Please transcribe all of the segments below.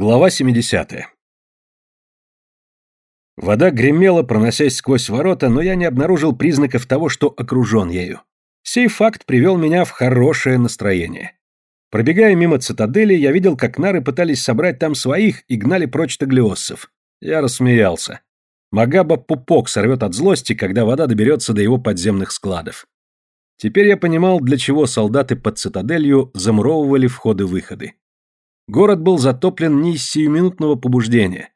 Глава 70. Вода гремела, проносясь сквозь ворота, но я не обнаружил признаков того, что окружен ею. Сей факт привел меня в хорошее настроение. Пробегая мимо цитадели, я видел, как нары пытались собрать там своих и гнали прочь таглиоссов. Я рассмеялся. Магаба пупок сорвет от злости, когда вода доберется до его подземных складов. Теперь я понимал, для чего солдаты под цитаделью замуровывали входы-выходы. Город был затоплен не из сиюминутного побуждения.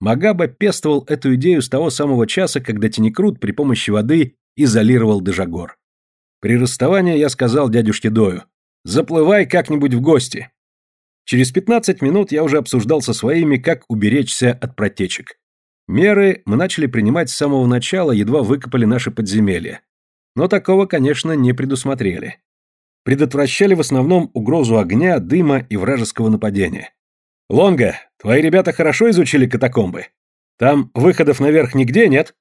Магаба пестовал эту идею с того самого часа, когда Тинекрут при помощи воды изолировал Дежагор. При расставании я сказал дядюшке Дою, «Заплывай как-нибудь в гости». Через 15 минут я уже обсуждал со своими, как уберечься от протечек. Меры мы начали принимать с самого начала, едва выкопали наши подземелья. Но такого, конечно, не предусмотрели предотвращали в основном угрозу огня, дыма и вражеского нападения. «Лонга, твои ребята хорошо изучили катакомбы? Там выходов наверх нигде нет?»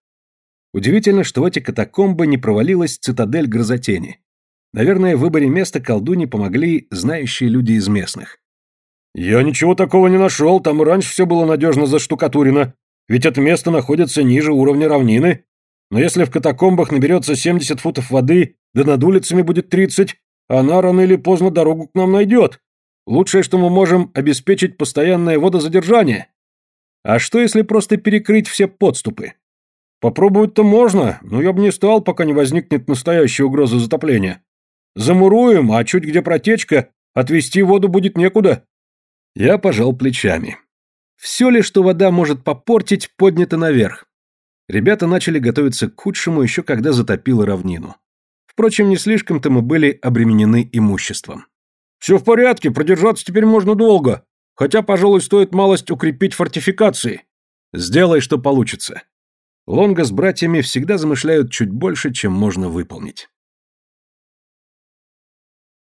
Удивительно, что в эти катакомбы не провалилась цитадель грозотени. Наверное, в выборе места колдуни помогли знающие люди из местных. «Я ничего такого не нашел, там раньше все было надежно заштукатурено, ведь это место находится ниже уровня равнины. Но если в катакомбах наберется 70 футов воды, да над улицами будет 30, она рано или поздно дорогу к нам найдет. Лучшее, что мы можем, обеспечить постоянное водозадержание. А что, если просто перекрыть все подступы? Попробовать-то можно, но я бы не стал, пока не возникнет настоящая угроза затопления. Замуруем, а чуть где протечка, отвести воду будет некуда. Я пожал плечами. Все ли, что вода может попортить, поднято наверх. Ребята начали готовиться к худшему еще когда затопило равнину. Впрочем, не слишком-то мы были обременены имуществом. «Все в порядке, продержаться теперь можно долго. Хотя, пожалуй, стоит малость укрепить фортификации. Сделай, что получится». Лонга с братьями всегда замышляют чуть больше, чем можно выполнить.